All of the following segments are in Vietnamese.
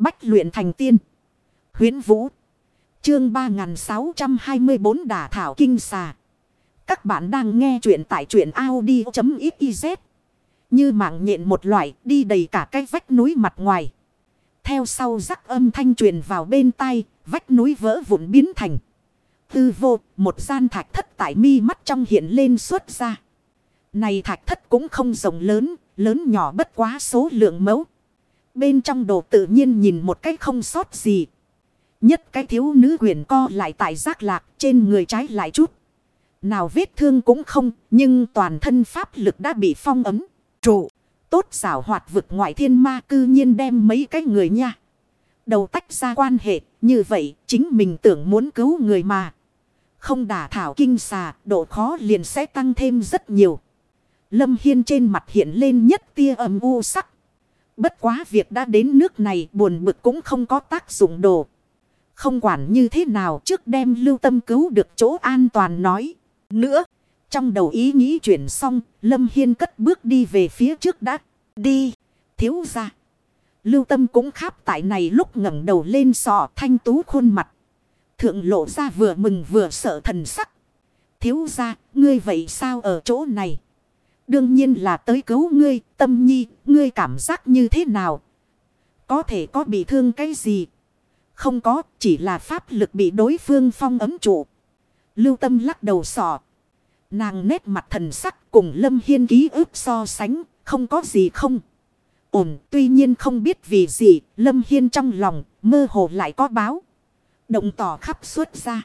Bách luyện thành tiên. Huyến Vũ. Chương 3624 Đả Thảo Kinh Xà. Các bạn đang nghe truyện tại truyện Audi.xyz. Như mạng nhện một loại đi đầy cả cái vách núi mặt ngoài. Theo sau rắc âm thanh truyền vào bên tai, vách núi vỡ vụn biến thành. Tư vô, một gian thạch thất tại mi mắt trong hiện lên xuất ra. Này thạch thất cũng không rộng lớn, lớn nhỏ bất quá số lượng mẫu. Bên trong đồ tự nhiên nhìn một cách không sót gì. Nhất cái thiếu nữ quyền co lại tại giác lạc trên người trái lại chút. Nào vết thương cũng không, nhưng toàn thân pháp lực đã bị phong ấm, trụ. Tốt xảo hoạt vực ngoại thiên ma cư nhiên đem mấy cái người nha. Đầu tách ra quan hệ, như vậy chính mình tưởng muốn cứu người mà. Không đả thảo kinh xà, độ khó liền sẽ tăng thêm rất nhiều. Lâm Hiên trên mặt hiện lên nhất tia âm u sắc. Bất quá việc đã đến nước này buồn bực cũng không có tác dụng đồ. Không quản như thế nào trước đem lưu tâm cứu được chỗ an toàn nói. Nữa, trong đầu ý nghĩ chuyển xong, Lâm Hiên cất bước đi về phía trước đã. Đi, thiếu ra. Lưu tâm cũng kháp tại này lúc ngẩng đầu lên sọ thanh tú khuôn mặt. Thượng lộ ra vừa mừng vừa sợ thần sắc. Thiếu ra, ngươi vậy sao ở chỗ này? Đương nhiên là tới cứu ngươi, tâm nhi, ngươi cảm giác như thế nào? Có thể có bị thương cái gì? Không có, chỉ là pháp lực bị đối phương phong ấm trụ. Lưu tâm lắc đầu sọ. Nàng nét mặt thần sắc cùng Lâm Hiên ký ức so sánh, không có gì không. Ổn, tuy nhiên không biết vì gì, Lâm Hiên trong lòng, mơ hồ lại có báo. Động tỏ khắp suốt ra.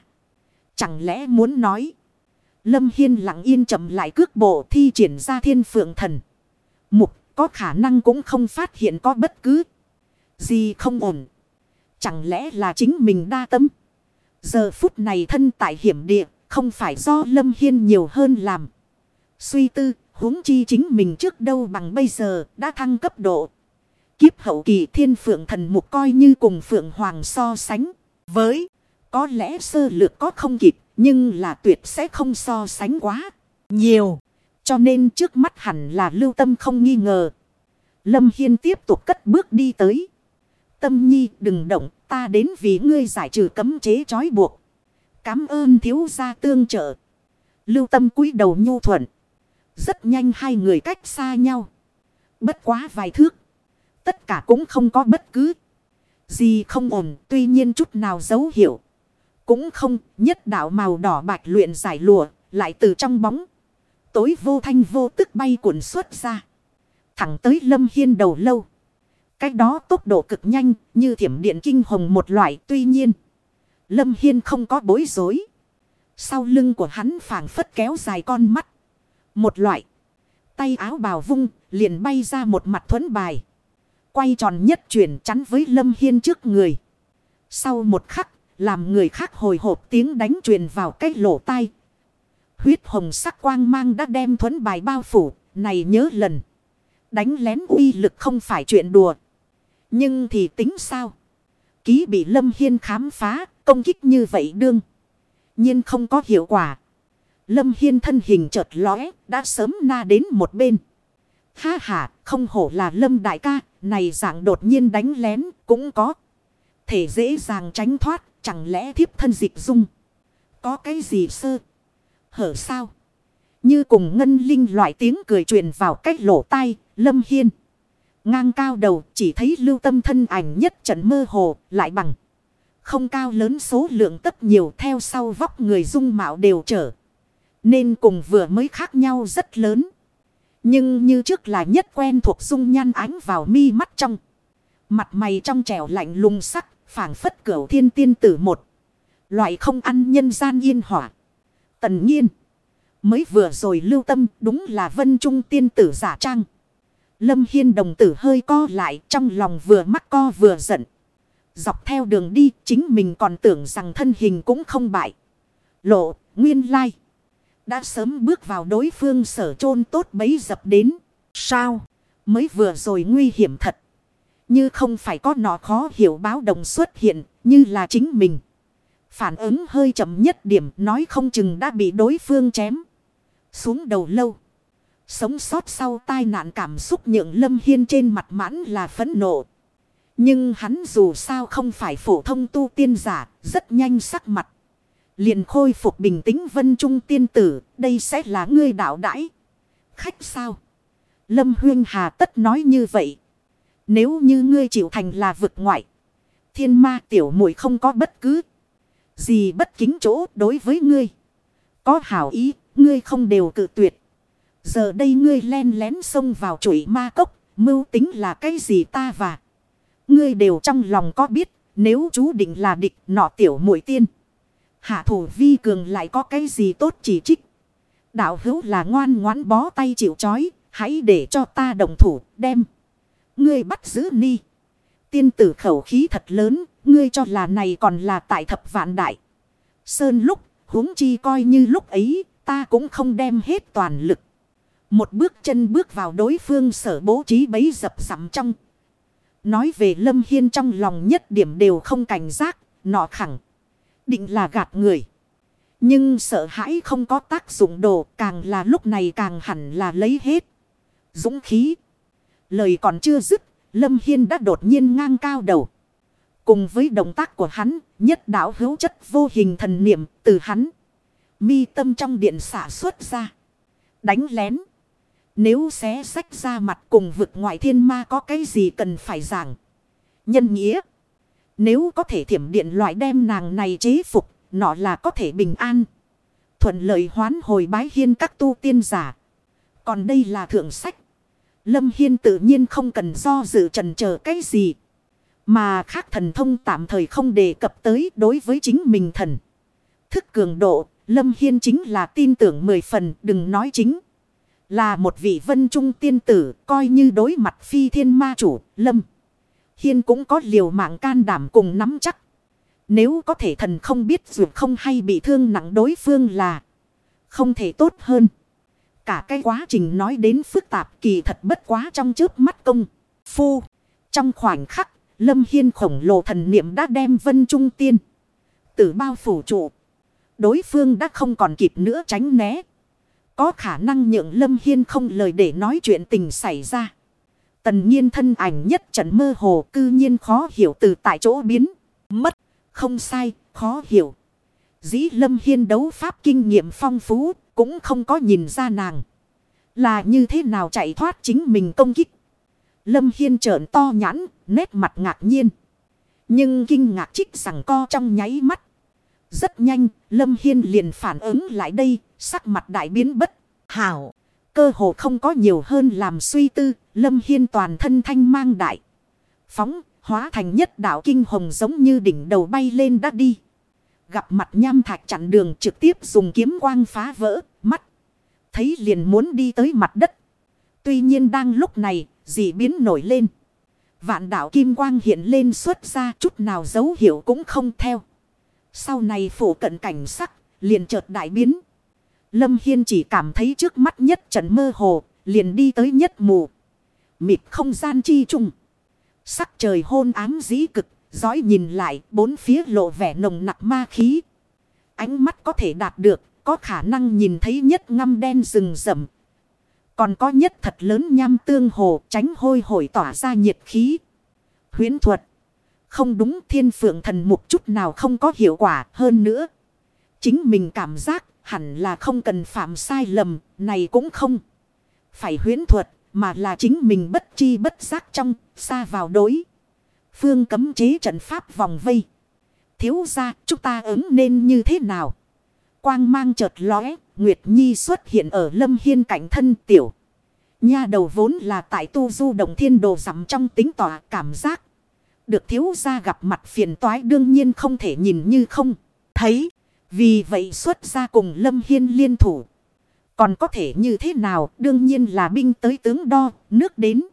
Chẳng lẽ muốn nói. Lâm Hiên lặng yên chậm lại cước bộ thi triển ra thiên phượng thần. Mục, có khả năng cũng không phát hiện có bất cứ gì không ổn. Chẳng lẽ là chính mình đa tâm. Giờ phút này thân tại hiểm địa, không phải do Lâm Hiên nhiều hơn làm. Suy tư, huống chi chính mình trước đâu bằng bây giờ đã thăng cấp độ. Kiếp hậu kỳ thiên phượng thần mục coi như cùng phượng hoàng so sánh. Với, có lẽ sơ lược có không kịp nhưng là tuyệt sẽ không so sánh quá nhiều. Cho nên trước mắt hẳn là lưu tâm không nghi ngờ. Lâm Hiên tiếp tục cất bước đi tới. Tâm nhi, đừng động, ta đến vì ngươi giải trừ cấm chế trói buộc. Cám ơn thiếu gia tương trợ. Lưu tâm cúi đầu nhu thuận. Rất nhanh hai người cách xa nhau. Bất quá vài thước. Tất cả cũng không có bất cứ gì không ổn. Tuy nhiên chút nào dấu hiệu. Cũng không, nhất đạo màu đỏ bạch luyện giải lụa, Lại từ trong bóng. Tối vô thanh vô tức bay cuộn xuất ra. Thẳng tới lâm hiên đầu lâu. Cách đó tốc độ cực nhanh, như thiểm điện kinh hồng một loại, tuy nhiên. Lâm Hiên không có bối rối. Sau lưng của hắn phảng phất kéo dài con mắt. Một loại. Tay áo bào vung, liền bay ra một mặt thuẫn bài. Quay tròn nhất chuyển chắn với Lâm Hiên trước người. Sau một khắc làm người khác hồi hộp tiếng đánh truyền vào cái lỗ tai. Huyết hồng sắc quang mang đã đem thuẫn bài bao phủ. Này nhớ lần. Đánh lén uy lực không phải chuyện đùa. Nhưng thì tính sao? Ký bị Lâm Hiên khám phá, công kích như vậy đương. nhiên không có hiệu quả. Lâm Hiên thân hình chợt lóe, đã sớm na đến một bên. Ha ha, không hổ là Lâm đại ca, này dạng đột nhiên đánh lén, cũng có. Thể dễ dàng tránh thoát, chẳng lẽ thiếp thân dịch dung. Có cái gì sơ? Hở sao? Như cùng ngân linh loại tiếng cười truyền vào cách lỗ tai, Lâm Hiên. Ngang cao đầu chỉ thấy lưu tâm thân ảnh nhất trận mơ hồ lại bằng. Không cao lớn số lượng tất nhiều theo sau vóc người dung mạo đều trở. Nên cùng vừa mới khác nhau rất lớn. Nhưng như trước là nhất quen thuộc dung nhan ánh vào mi mắt trong. Mặt mày trong trẻo lạnh lùng sắc, phảng phất cửu thiên tiên tử một. Loại không ăn nhân gian yên hỏa. Tần nhiên. Mới vừa rồi lưu tâm đúng là vân trung tiên tử giả trang. Lâm Hiên đồng tử hơi co lại trong lòng vừa mắc co vừa giận. Dọc theo đường đi chính mình còn tưởng rằng thân hình cũng không bại. Lộ, nguyên lai. Đã sớm bước vào đối phương sở chôn tốt bấy dập đến. Sao? Mới vừa rồi nguy hiểm thật. Như không phải có nọ khó hiểu báo đồng xuất hiện như là chính mình. Phản ứng hơi chậm nhất điểm nói không chừng đã bị đối phương chém. Xuống đầu lâu. Sống sót sau tai nạn cảm xúc nhượng Lâm Hiên trên mặt mãn là phẫn nộ. Nhưng hắn dù sao không phải phổ thông tu tiên giả, rất nhanh sắc mặt. Liền khôi phục bình tĩnh vân trung tiên tử, đây sẽ là ngươi đạo đãi. Khách sao? Lâm Huyên Hà tất nói như vậy. Nếu như ngươi chịu thành là vực ngoại. Thiên ma tiểu muội không có bất cứ gì bất kính chỗ đối với ngươi. Có hảo ý, ngươi không đều cự tuyệt. Giờ đây ngươi len lén xông vào chuỗi ma cốc, mưu tính là cái gì ta và. Ngươi đều trong lòng có biết, nếu chú định là địch nọ tiểu muội tiên. Hạ thủ vi cường lại có cái gì tốt chỉ trích. Đạo hữu là ngoan ngoãn bó tay chịu chói, hãy để cho ta đồng thủ đem. Ngươi bắt giữ ni. Tiên tử khẩu khí thật lớn, ngươi cho là này còn là tại thập vạn đại. Sơn lúc, huống chi coi như lúc ấy, ta cũng không đem hết toàn lực. Một bước chân bước vào đối phương sở bố trí bấy dập dặm trong. Nói về Lâm Hiên trong lòng nhất điểm đều không cảnh giác, nọ khẳng. Định là gạt người. Nhưng sợ hãi không có tác dụng đồ càng là lúc này càng hẳn là lấy hết. Dũng khí. Lời còn chưa dứt, Lâm Hiên đã đột nhiên ngang cao đầu. Cùng với động tác của hắn, nhất đảo hữu chất vô hình thần niệm từ hắn. Mi tâm trong điện xả xuất ra. Đánh lén. Nếu xé sách ra mặt cùng vực ngoại thiên ma có cái gì cần phải giảng. Nhân nghĩa. Nếu có thể thiểm điện loại đem nàng này chế phục, nọ là có thể bình an. Thuận lợi hoán hồi bái hiên các tu tiên giả. Còn đây là thượng sách. Lâm Hiên tự nhiên không cần do dự trần chờ cái gì. Mà khác thần thông tạm thời không đề cập tới đối với chính mình thần. Thức cường độ, Lâm Hiên chính là tin tưởng mười phần đừng nói chính. Là một vị vân trung tiên tử coi như đối mặt phi thiên ma chủ, Lâm. Hiên cũng có liều mạng can đảm cùng nắm chắc. Nếu có thể thần không biết dù không hay bị thương nặng đối phương là không thể tốt hơn. Cả cái quá trình nói đến phức tạp kỳ thật bất quá trong trước mắt công. Phu. Trong khoảnh khắc, Lâm Hiên khổng lồ thần niệm đã đem vân trung tiên. Tử bao phủ trụ. Đối phương đã không còn kịp nữa tránh né. Có khả năng nhượng Lâm Hiên không lời để nói chuyện tình xảy ra. Tần nhiên thân ảnh nhất trận mơ hồ cư nhiên khó hiểu từ tại chỗ biến. Mất. Không sai, khó hiểu. Dĩ Lâm Hiên đấu pháp kinh nghiệm phong phú cũng không có nhìn ra nàng. Là như thế nào chạy thoát chính mình công kích. Lâm Hiên trợn to nhãn, nét mặt ngạc nhiên. Nhưng kinh ngạc trích rằng co trong nháy mắt. Rất nhanh, Lâm Hiên liền phản ứng lại đây, sắc mặt đại biến bất. Hảo, cơ hồ không có nhiều hơn làm suy tư, Lâm Hiên toàn thân thanh mang đại. Phóng, hóa thành nhất đạo kinh hồng giống như đỉnh đầu bay lên đã đi. Gặp mặt nham thạch chặn đường trực tiếp dùng kiếm quang phá vỡ, mắt. Thấy liền muốn đi tới mặt đất. Tuy nhiên đang lúc này, dị biến nổi lên. Vạn đạo kim quang hiện lên xuất ra chút nào dấu hiệu cũng không theo. Sau này phủ cận cảnh sắc, liền chợt đại biến. Lâm Hiên chỉ cảm thấy trước mắt nhất trận mơ hồ, liền đi tới nhất mù. Mịt không gian chi trùng. Sắc trời hôn ám dĩ cực, dõi nhìn lại, bốn phía lộ vẻ nồng nặc ma khí. Ánh mắt có thể đạt được, có khả năng nhìn thấy nhất ngăm đen rừng rậm. Còn có nhất thật lớn nham tương hồ, tránh hôi hổi tỏa ra nhiệt khí. Huyến thuật. Không đúng thiên phượng thần một chút nào không có hiệu quả hơn nữa. Chính mình cảm giác hẳn là không cần phạm sai lầm, này cũng không. Phải huyến thuật, mà là chính mình bất chi bất giác trong, xa vào đối. Phương cấm chế trận pháp vòng vây. Thiếu ra, chúng ta ứng nên như thế nào? Quang mang chợt lóe, Nguyệt Nhi xuất hiện ở lâm hiên cạnh thân tiểu. Nha đầu vốn là tại tu du động thiên đồ rằm trong tính tỏa cảm giác. Được thiếu ra gặp mặt phiền toái đương nhiên không thể nhìn như không. Thấy. Vì vậy xuất ra cùng Lâm Hiên liên thủ. Còn có thể như thế nào đương nhiên là binh tới tướng đo, nước đến.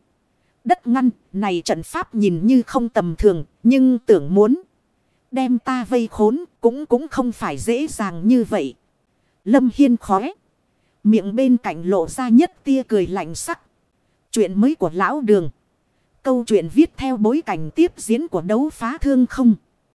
Đất ngăn, này trận pháp nhìn như không tầm thường, nhưng tưởng muốn. Đem ta vây khốn, cũng cũng không phải dễ dàng như vậy. Lâm Hiên khóe. Miệng bên cạnh lộ ra nhất tia cười lạnh sắc. Chuyện mới của lão đường. Câu chuyện viết theo bối cảnh tiếp diễn của đấu phá thương không.